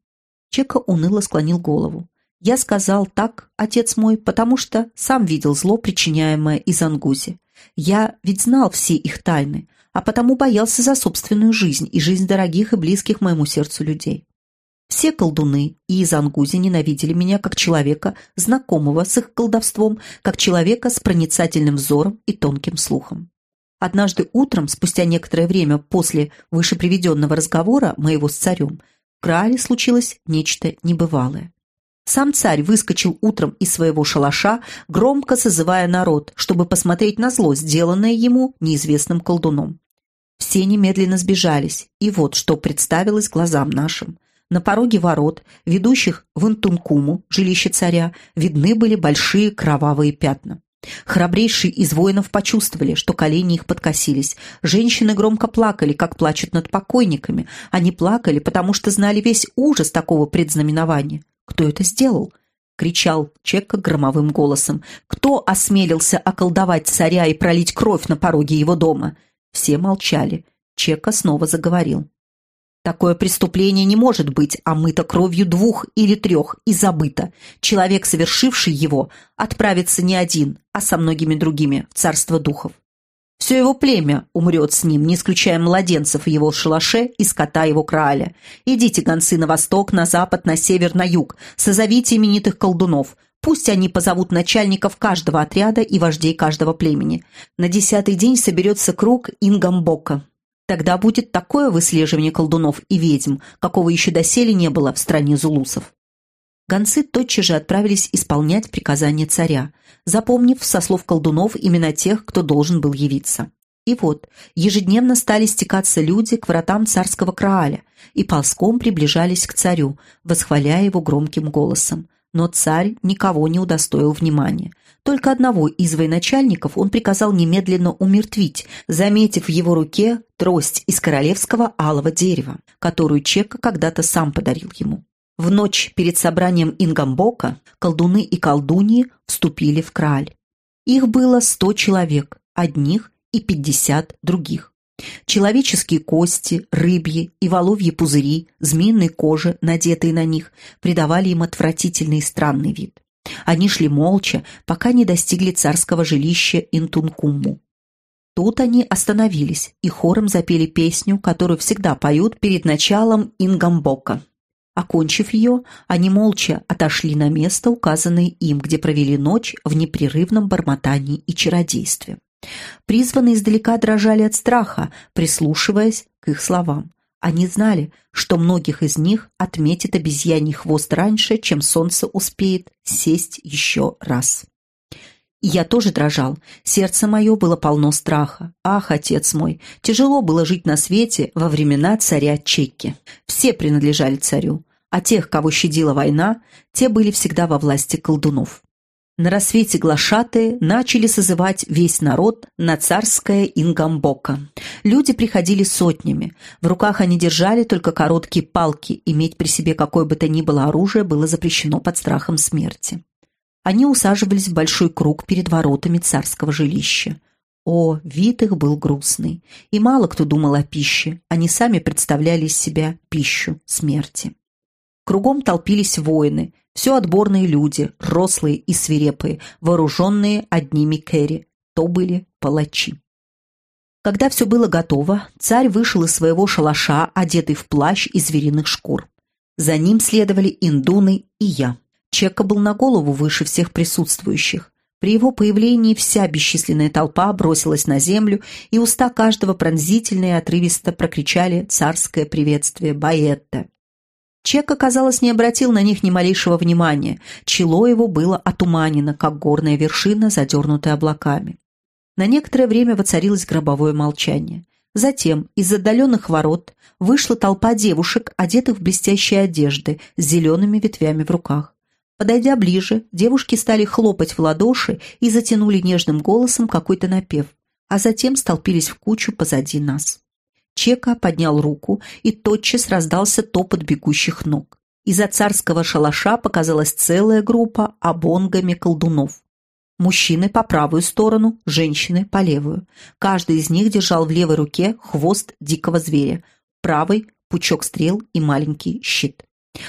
Чека уныло склонил голову. «Я сказал так, отец мой, потому что сам видел зло, причиняемое из Ангузи. Я ведь знал все их тайны, а потому боялся за собственную жизнь и жизнь дорогих и близких моему сердцу людей. Все колдуны и из Ангузи ненавидели меня как человека, знакомого с их колдовством, как человека с проницательным взором и тонким слухом. Однажды утром, спустя некоторое время после вышеприведенного разговора моего с царем, в Краале случилось нечто небывалое. Сам царь выскочил утром из своего шалаша, громко созывая народ, чтобы посмотреть на зло, сделанное ему неизвестным колдуном. Все немедленно сбежались, и вот что представилось глазам нашим. На пороге ворот, ведущих в Интункуму, жилище царя, видны были большие кровавые пятна. Храбрейшие из воинов почувствовали, что колени их подкосились. Женщины громко плакали, как плачут над покойниками. Они плакали, потому что знали весь ужас такого предзнаменования. Кто это сделал? кричал Чекка громовым голосом. «Кто осмелился околдовать царя и пролить кровь на пороге его дома?» Все молчали. Чекка снова заговорил. Такое преступление не может быть омыто кровью двух или трех и забыто. Человек, совершивший его, отправится не один, а со многими другими в царство духов. Все его племя умрет с ним, не исключая младенцев в его шалаше и скота его крааля. Идите, гонцы, на восток, на запад, на север, на юг. Созовите именитых колдунов. Пусть они позовут начальников каждого отряда и вождей каждого племени. На десятый день соберется круг Ингамбока. Тогда будет такое выслеживание колдунов и ведьм, какого еще доселе не было в стране зулусов. Гонцы тотчас же отправились исполнять приказания царя, запомнив со слов колдунов имена тех, кто должен был явиться. И вот, ежедневно стали стекаться люди к вратам царского крааля и ползком приближались к царю, восхваляя его громким голосом. Но царь никого не удостоил внимания. Только одного из военачальников он приказал немедленно умертвить, заметив в его руке трость из королевского алого дерева, которую Чека когда-то сам подарил ему. В ночь перед собранием Ингамбока колдуны и колдуньи вступили в краль. Их было сто человек, одних и пятьдесят других. Человеческие кости, рыбьи и воловьи пузыри, змеиной кожи, надетые на них, придавали им отвратительный и странный вид. Они шли молча, пока не достигли царского жилища Интункуму. Тут они остановились и хором запели песню, которую всегда поют перед началом Ингамбока. Окончив ее, они молча отошли на место, указанное им, где провели ночь в непрерывном бормотании и чародействе. Призванные издалека дрожали от страха, прислушиваясь к их словам. Они знали, что многих из них отметит обезьяний хвост раньше, чем солнце успеет сесть еще раз. Я тоже дрожал. Сердце мое было полно страха. Ах, отец мой, тяжело было жить на свете во времена царя Чекки. Все принадлежали царю, а тех, кого щадила война, те были всегда во власти колдунов. На рассвете глашатые начали созывать весь народ на царское Ингамбока. Люди приходили сотнями. В руках они держали только короткие палки. Иметь при себе какое бы то ни было оружие было запрещено под страхом смерти. Они усаживались в большой круг перед воротами царского жилища. О, вид их был грустный, и мало кто думал о пище. Они сами представляли из себя пищу смерти. Кругом толпились воины, все отборные люди, рослые и свирепые, вооруженные одними кэри. То были палачи. Когда все было готово, царь вышел из своего шалаша, одетый в плащ из звериных шкур. За ним следовали индуны и я. Чекка был на голову выше всех присутствующих. При его появлении вся бесчисленная толпа бросилась на землю, и уста каждого пронзительно и отрывисто прокричали царское приветствие Баетта. Чека, казалось, не обратил на них ни малейшего внимания. Чело его было отуманено, как горная вершина, задернутая облаками. На некоторое время воцарилось гробовое молчание. Затем из отдаленных ворот вышла толпа девушек, одетых в блестящие одежды, с зелеными ветвями в руках. Подойдя ближе, девушки стали хлопать в ладоши и затянули нежным голосом какой-то напев, а затем столпились в кучу позади нас. Чека поднял руку, и тотчас раздался топот бегущих ног. Из-за царского шалаша показалась целая группа обонгами колдунов. Мужчины по правую сторону, женщины по левую. Каждый из них держал в левой руке хвост дикого зверя, в правой – пучок стрел и маленький щит.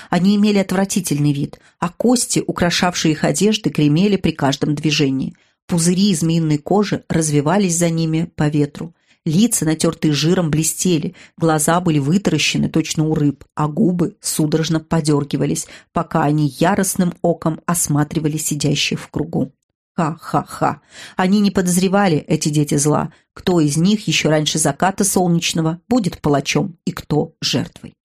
Они имели отвратительный вид, а кости, украшавшие их одежды, гремели при каждом движении. Пузыри из змеиной кожи развивались за ними по ветру. Лица, натертые жиром, блестели, глаза были вытаращены точно у рыб, а губы судорожно подергивались, пока они яростным оком осматривали сидящих в кругу. Ха-ха-ха! Они не подозревали, эти дети зла, кто из них еще раньше заката солнечного будет палачом и кто жертвой.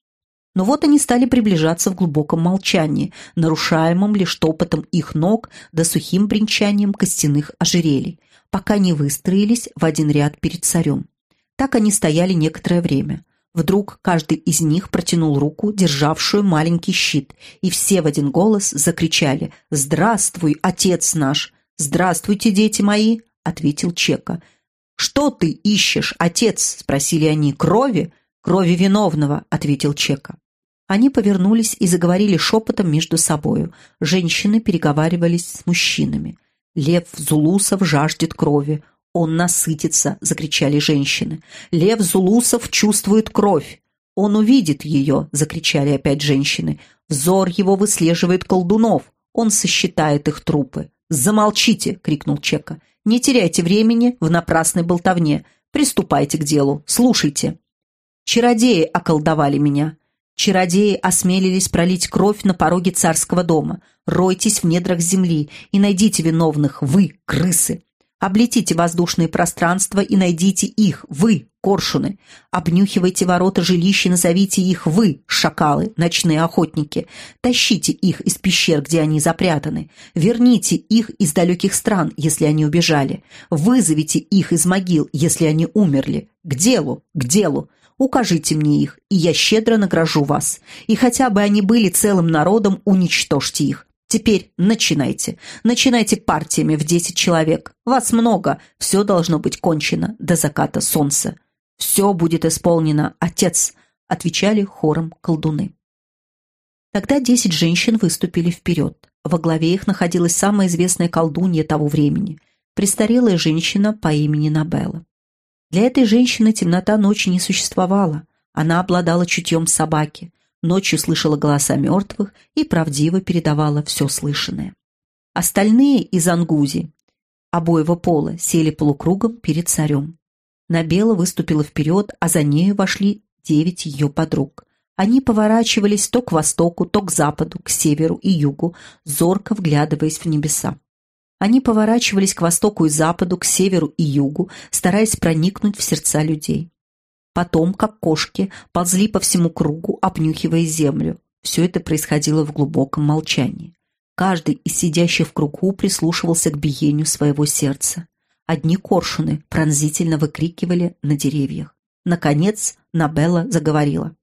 Но вот они стали приближаться в глубоком молчании, нарушаемом лишь топотом их ног да сухим бренчанием костяных ожерелий, пока не выстроились в один ряд перед царем. Так они стояли некоторое время. Вдруг каждый из них протянул руку, державшую маленький щит, и все в один голос закричали «Здравствуй, отец наш!» «Здравствуйте, дети мои!» — ответил Чека. «Что ты ищешь, отец?» — спросили они. «Крови?» «Крови виновного», — ответил Чека. Они повернулись и заговорили шепотом между собою. Женщины переговаривались с мужчинами. «Лев Зулусов жаждет крови. Он насытится!» — закричали женщины. «Лев Зулусов чувствует кровь. Он увидит ее!» — закричали опять женщины. «Взор его выслеживает колдунов. Он сосчитает их трупы». «Замолчите!» — крикнул Чека. «Не теряйте времени в напрасной болтовне. Приступайте к делу. Слушайте!» «Чародеи околдовали меня. Чародеи осмелились пролить кровь на пороге царского дома. Ройтесь в недрах земли и найдите виновных, вы, крысы. Облетите воздушные пространства и найдите их, вы, коршуны. Обнюхивайте ворота жилища, назовите их вы, шакалы, ночные охотники. Тащите их из пещер, где они запрятаны. Верните их из далеких стран, если они убежали. Вызовите их из могил, если они умерли. К делу, к делу. Укажите мне их, и я щедро награжу вас. И хотя бы они были целым народом, уничтожьте их. Теперь начинайте. Начинайте партиями в десять человек. Вас много, все должно быть кончено до заката солнца. Все будет исполнено, отец, отвечали хором колдуны. Тогда десять женщин выступили вперед. Во главе их находилась самая известная колдунья того времени, престарелая женщина по имени Набелла. Для этой женщины темнота ночи не существовала. Она обладала чутьем собаки, ночью слышала голоса мертвых и правдиво передавала все слышанное. Остальные из Ангузи, обоего пола, сели полукругом перед царем. Набела выступила вперед, а за нею вошли девять ее подруг. Они поворачивались то к востоку, то к западу, к северу и югу, зорко вглядываясь в небеса. Они поворачивались к востоку и западу, к северу и югу, стараясь проникнуть в сердца людей. Потом, как кошки, ползли по всему кругу, обнюхивая землю. Все это происходило в глубоком молчании. Каждый из сидящих в кругу прислушивался к биению своего сердца. Одни коршуны пронзительно выкрикивали на деревьях. Наконец Набелла заговорила.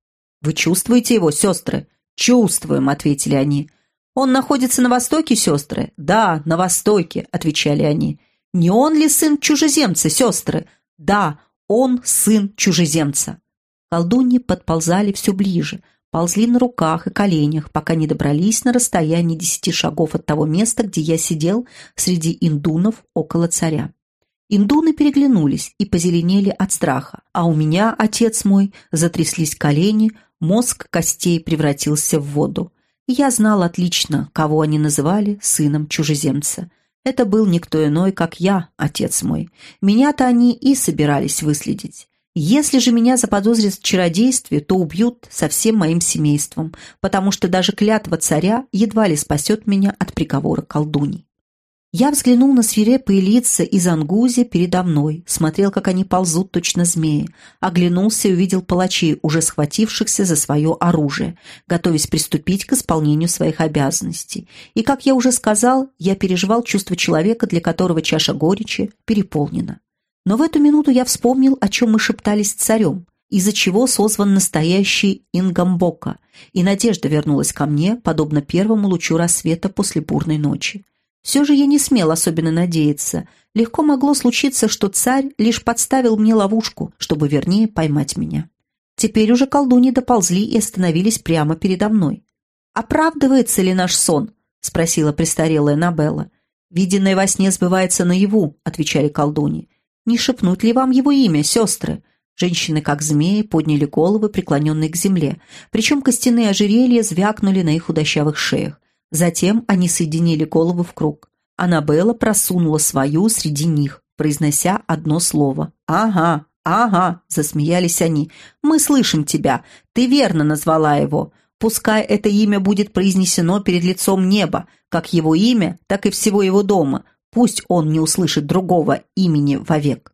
«Вы чувствуете его, сестры?» «Чувствуем», — ответили они. «Он находится на востоке, сестры?» «Да, на востоке», — отвечали они. «Не он ли сын чужеземца, сестры?» «Да, он сын чужеземца. Колдуньи подползали все ближе, ползли на руках и коленях, пока не добрались на расстояние десяти шагов от того места, где я сидел среди индунов около царя. Индуны переглянулись и позеленели от страха, а у меня, отец мой, затряслись колени, мозг костей превратился в воду. Я знал отлично, кого они называли сыном чужеземца. Это был никто иной, как я, отец мой. Меня-то они и собирались выследить. Если же меня заподозрят в чародействе, то убьют со всем моим семейством, потому что даже клятва царя едва ли спасет меня от приговора колдуней. Я взглянул на свирепые лица из Ангузи передо мной, смотрел, как они ползут точно змеи, оглянулся и увидел палачей, уже схватившихся за свое оружие, готовясь приступить к исполнению своих обязанностей. И, как я уже сказал, я переживал чувство человека, для которого чаша горечи переполнена. Но в эту минуту я вспомнил, о чем мы шептались с царем, из-за чего созван настоящий Ингамбока, и надежда вернулась ко мне, подобно первому лучу рассвета после бурной ночи. Все же я не смел особенно надеяться. Легко могло случиться, что царь лишь подставил мне ловушку, чтобы вернее поймать меня. Теперь уже колдуни доползли и остановились прямо передо мной. «Оправдывается ли наш сон?» — спросила престарелая Набелла. «Виденное во сне сбывается наяву», — отвечали колдуни. «Не шепнуть ли вам его имя, сестры?» Женщины, как змеи, подняли головы, преклоненные к земле, причем костяные ожерелья звякнули на их худощавых шеях. Затем они соединили головы в круг. Аннабелла просунула свою среди них, произнося одно слово. «Ага, ага», — засмеялись они. «Мы слышим тебя. Ты верно назвала его. Пускай это имя будет произнесено перед лицом неба, как его имя, так и всего его дома. Пусть он не услышит другого имени вовек».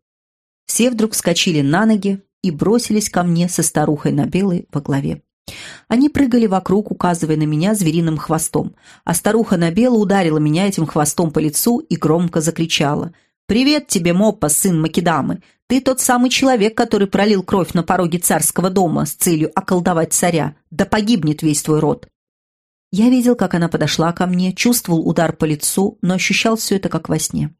Все вдруг вскочили на ноги и бросились ко мне со старухой на белой во главе. Они прыгали вокруг, указывая на меня звериным хвостом, а старуха Набела ударила меня этим хвостом по лицу и громко закричала. «Привет тебе, Моппа, сын Македамы! Ты тот самый человек, который пролил кровь на пороге царского дома с целью околдовать царя. Да погибнет весь твой род!» Я видел, как она подошла ко мне, чувствовал удар по лицу, но ощущал все это как во сне.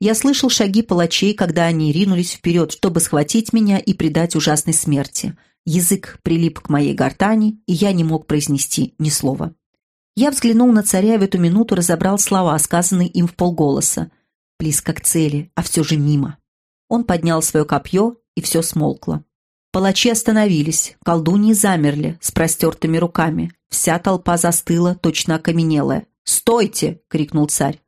Я слышал шаги палачей, когда они ринулись вперед, чтобы схватить меня и предать ужасной смерти. Язык прилип к моей гортани, и я не мог произнести ни слова. Я взглянул на царя и в эту минуту разобрал слова, сказанные им в полголоса. Близко к цели, а все же мимо. Он поднял свое копье, и все смолкло. Палачи остановились, колдуньи замерли с простертыми руками. Вся толпа застыла, точно окаменелая. «Стойте!» — крикнул царь.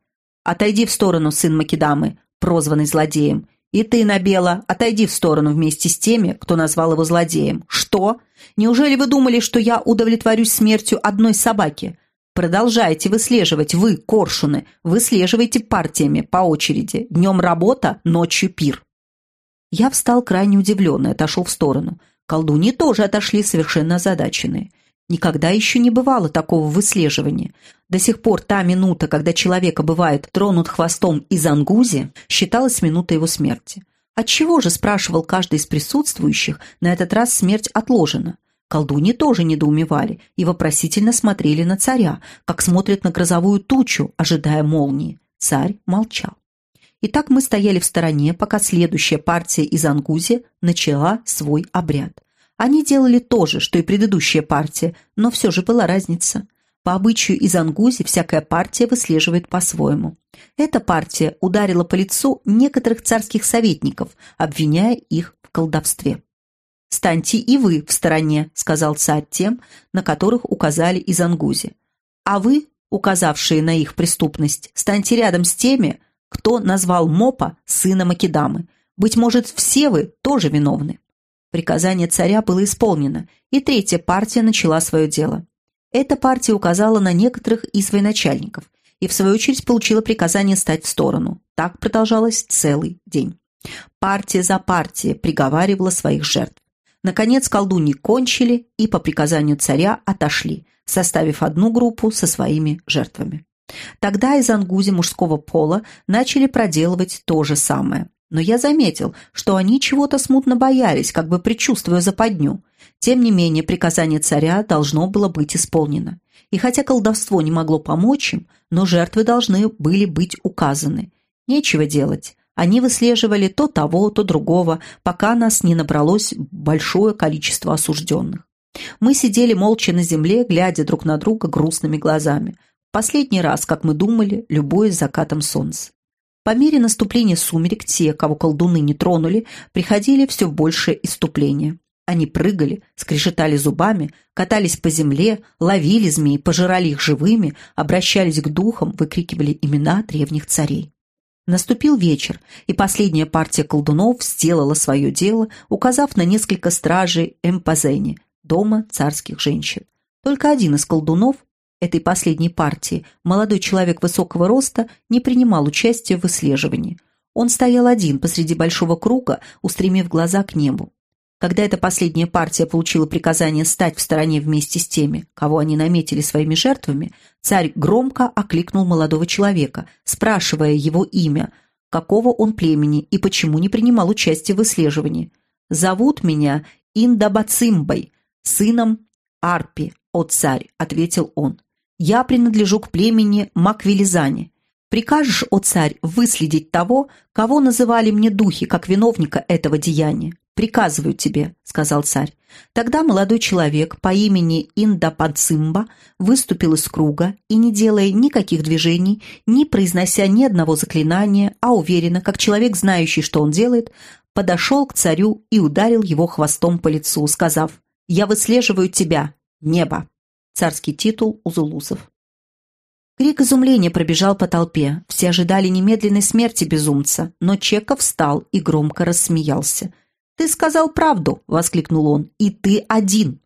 «Отойди в сторону, сын Македамы, прозванный злодеем. И ты, Набела, отойди в сторону вместе с теми, кто назвал его злодеем. Что? Неужели вы думали, что я удовлетворюсь смертью одной собаки? Продолжайте выслеживать, вы, коршуны, выслеживайте партиями по очереди. Днем работа, ночью пир». Я встал крайне удивленный, отошел в сторону. Колдуньи тоже отошли совершенно озадаченные. Никогда еще не бывало такого выслеживания. До сих пор та минута, когда человека бывает тронут хвостом из ангузи, считалась минутой его смерти. Отчего же, спрашивал каждый из присутствующих, на этот раз смерть отложена? Колдуньи тоже недоумевали и вопросительно смотрели на царя, как смотрят на грозовую тучу, ожидая молнии. Царь молчал. И так мы стояли в стороне, пока следующая партия из Ангузи начала свой обряд. Они делали то же, что и предыдущая партия, но все же была разница. По обычаю из Ангузи всякая партия выслеживает по-своему. Эта партия ударила по лицу некоторых царских советников, обвиняя их в колдовстве. «Станьте и вы в стороне», — сказал царь тем, на которых указали из Ангузи. «А вы, указавшие на их преступность, станьте рядом с теми, кто назвал Мопа сына Македамы. Быть может, все вы тоже виновны. Приказание царя было исполнено, и третья партия начала свое дело. Эта партия указала на некоторых из военачальников и, в свою очередь, получила приказание стать в сторону. Так продолжалось целый день. Партия за партией приговаривала своих жертв. Наконец колдуньи кончили и по приказанию царя отошли, составив одну группу со своими жертвами. Тогда из ангузи мужского пола начали проделывать то же самое. Но я заметил, что они чего-то смутно боялись, как бы предчувствуя западню. Тем не менее, приказание царя должно было быть исполнено. И хотя колдовство не могло помочь им, но жертвы должны были быть указаны. Нечего делать. Они выслеживали то того, то другого, пока нас не набралось большое количество осужденных. Мы сидели молча на земле, глядя друг на друга грустными глазами. Последний раз, как мы думали, любуясь закатом солнца. По мере наступления сумерек те, кого колдуны не тронули, приходили все большее иступление. Они прыгали, скрежетали зубами, катались по земле, ловили змей, пожирали их живыми, обращались к духам, выкрикивали имена древних царей. Наступил вечер, и последняя партия колдунов сделала свое дело, указав на несколько стражей Эмпазени, дома царских женщин. Только один из колдунов, этой последней партии молодой человек высокого роста не принимал участия в выслеживании. Он стоял один посреди большого круга, устремив глаза к небу. Когда эта последняя партия получила приказание стать в стороне вместе с теми, кого они наметили своими жертвами, царь громко окликнул молодого человека, спрашивая его имя, какого он племени и почему не принимал участия в выслеживании. «Зовут меня Индабацимбой, сыном Арпи, о царь», — ответил он. Я принадлежу к племени Маквелизани. Прикажешь, о царь, выследить того, кого называли мне духи, как виновника этого деяния? Приказываю тебе, сказал царь. Тогда молодой человек по имени Индапанцимба выступил из круга и, не делая никаких движений, не произнося ни одного заклинания, а уверенно, как человек, знающий, что он делает, подошел к царю и ударил его хвостом по лицу, сказав «Я выслеживаю тебя, небо» царский титул у зулусов. Крик изумления пробежал по толпе. Все ожидали немедленной смерти безумца, но Чеков встал и громко рассмеялся. «Ты сказал правду!» — воскликнул он. «И ты один!»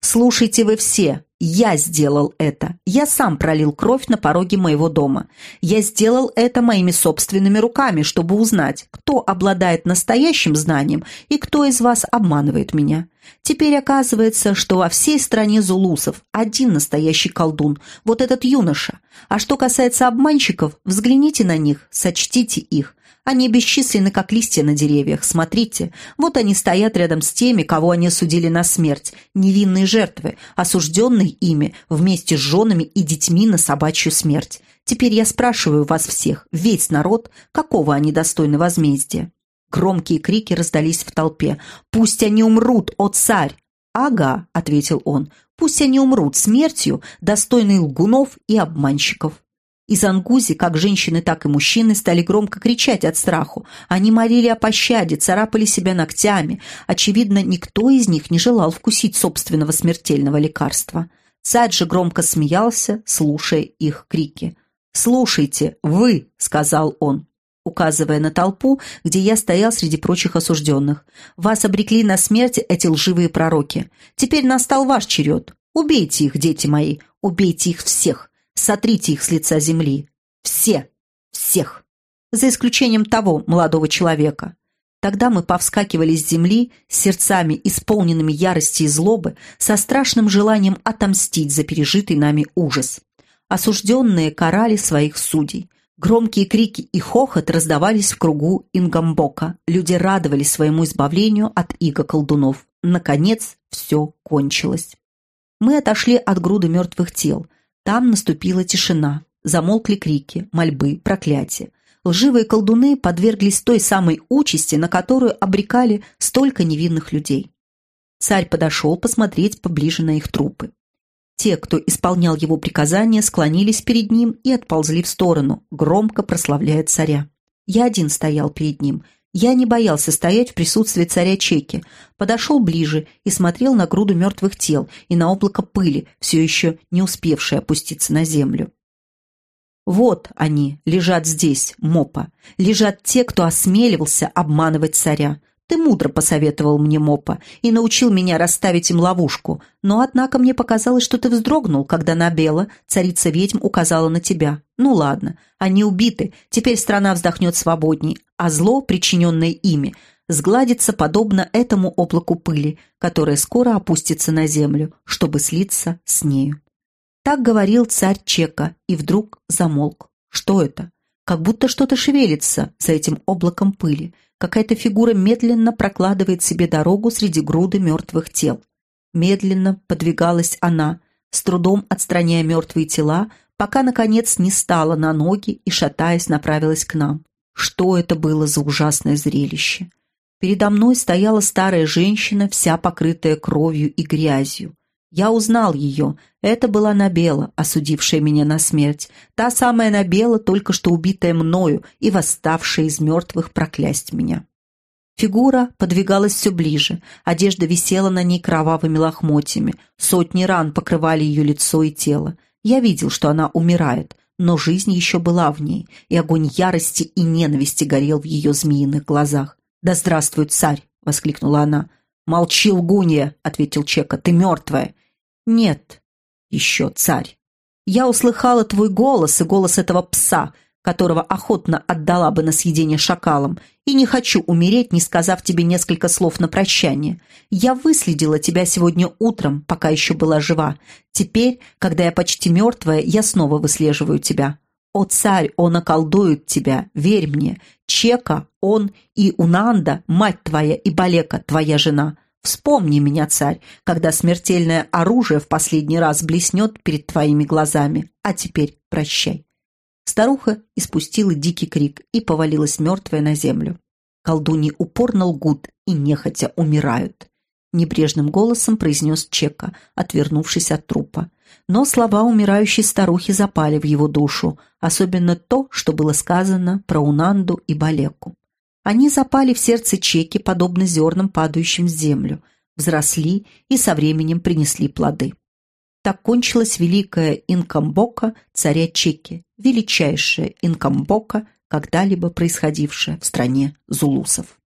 «Слушайте вы все! Я сделал это! Я сам пролил кровь на пороге моего дома. Я сделал это моими собственными руками, чтобы узнать, кто обладает настоящим знанием и кто из вас обманывает меня. Теперь оказывается, что во всей стране зулусов один настоящий колдун, вот этот юноша. А что касается обманщиков, взгляните на них, сочтите их. Они бесчисленны, как листья на деревьях. Смотрите, вот они стоят рядом с теми, кого они судили на смерть. Невинные жертвы, осужденные ими вместе с женами и детьми на собачью смерть. Теперь я спрашиваю вас всех, весь народ, какого они достойны возмездия? Громкие крики раздались в толпе. «Пусть они умрут, о царь!» «Ага», — ответил он, — «пусть они умрут смертью, достойной лгунов и обманщиков». Из Ангузи, как женщины, так и мужчины, стали громко кричать от страху. Они молили о пощаде, царапали себя ногтями. Очевидно, никто из них не желал вкусить собственного смертельного лекарства. Царь же громко смеялся, слушая их крики. «Слушайте, вы!» — сказал он, указывая на толпу, где я стоял среди прочих осужденных. «Вас обрекли на смерть эти лживые пророки. Теперь настал ваш черед. Убейте их, дети мои, убейте их всех. Сотрите их с лица земли. Все. Всех. За исключением того молодого человека. Тогда мы повскакивали с земли с сердцами, исполненными ярости и злобы, со страшным желанием отомстить за пережитый нами ужас. Осужденные карали своих судей. Громкие крики и хохот раздавались в кругу Ингамбока. Люди радовались своему избавлению от иго колдунов. Наконец, все кончилось. Мы отошли от груды мертвых тел. Там наступила тишина, замолкли крики, мольбы, проклятия. Лживые колдуны подверглись той самой участи, на которую обрекали столько невинных людей. Царь подошел посмотреть поближе на их трупы. Те, кто исполнял его приказания, склонились перед ним и отползли в сторону, громко прославляя царя. Я один стоял перед ним, я не боялся стоять в присутствии царя Чеки, подошел ближе и смотрел на груду мертвых тел и на облако пыли, все еще не успевшее опуститься на землю. Вот они, лежат здесь, Мопа, лежат те, кто осмеливался обманывать царя, ты мудро посоветовал мне Мопа и научил меня расставить им ловушку, но, однако, мне показалось, что ты вздрогнул, когда Набела, царица ведьм, указала на тебя. Ну ладно, они убиты, теперь страна вздохнет свободней, а зло, причиненное ими, сгладится подобно этому облаку пыли, которое скоро опустится на землю, чтобы слиться с нею. Так говорил царь Чека и вдруг замолк. Что это? Как будто что-то шевелится за этим облаком пыли. Какая-то фигура медленно прокладывает себе дорогу среди груды мертвых тел. Медленно подвигалась она, с трудом отстраняя мертвые тела, пока, наконец, не стала на ноги и, шатаясь, направилась к нам. Что это было за ужасное зрелище? Передо мной стояла старая женщина, вся покрытая кровью и грязью. Я узнал ее. Это была Набела, осудившая меня на смерть. Та самая Набела, только что убитая мною и восставшая из мертвых проклясть меня. Фигура подвигалась все ближе, одежда висела на ней кровавыми лохмотьями, сотни ран покрывали ее лицо и тело. Я видел, что она умирает, но жизнь еще была в ней, и огонь ярости и ненависти горел в ее змеиных глазах. «Да здравствует царь!» — воскликнула она. «Молчи, лгунья!» — ответил Чека. «Ты мертвая!» «Нет, еще царь. Я услыхала твой голос и голос этого пса, которого охотно отдала бы на съедение шакалам, и не хочу умереть, не сказав тебе несколько слов на прощание. Я выследила тебя сегодня утром, пока еще была жива. Теперь, когда я почти мертвая, я снова выслеживаю тебя. О, царь, он околдует тебя, верь мне. Чека, он и Унанда, мать твоя и Балека, твоя жена. Вспомни меня, царь, когда смертельное оружие в последний раз блеснет перед твоими глазами. А теперь прощай». Старуха испустила дикий крик и повалилась мертвая на землю. Колдуньи упорно лгут и нехотя умирают. Небрежным голосом произнес Чека, отвернувшись от трупа. Но слова умирающей старухи запали в его душу, особенно то, что было сказано про Унанду и Балеку. Они запали в сердце Чеки, подобно зернам, падающим в землю, взросли и со временем принесли плоды. Так кончилась великая инкамбока царя Чеки, величайшая инкамбока, когда-либо происходившая в стране зулусов.